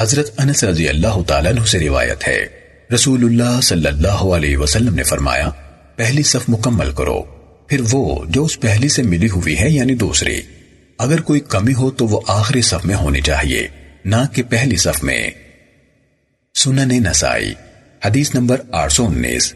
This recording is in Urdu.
حضرت انس رضی اللہ تعالیٰ عنہ سے روایت ہے۔ رسول اللہ صلی اللہ علیہ وسلم نے فرمایا، پہلی صف مکمل کرو، پھر وہ جو اس پہلی سے ملی ہوئی ہے یعنی دوسری۔ اگر کوئی کمی ہو تو وہ آخری صف میں ہونی چاہیے، نہ کہ پہلی صف میں۔ سنن نسائی، حدیث نمبر آٹھ سو انیس۔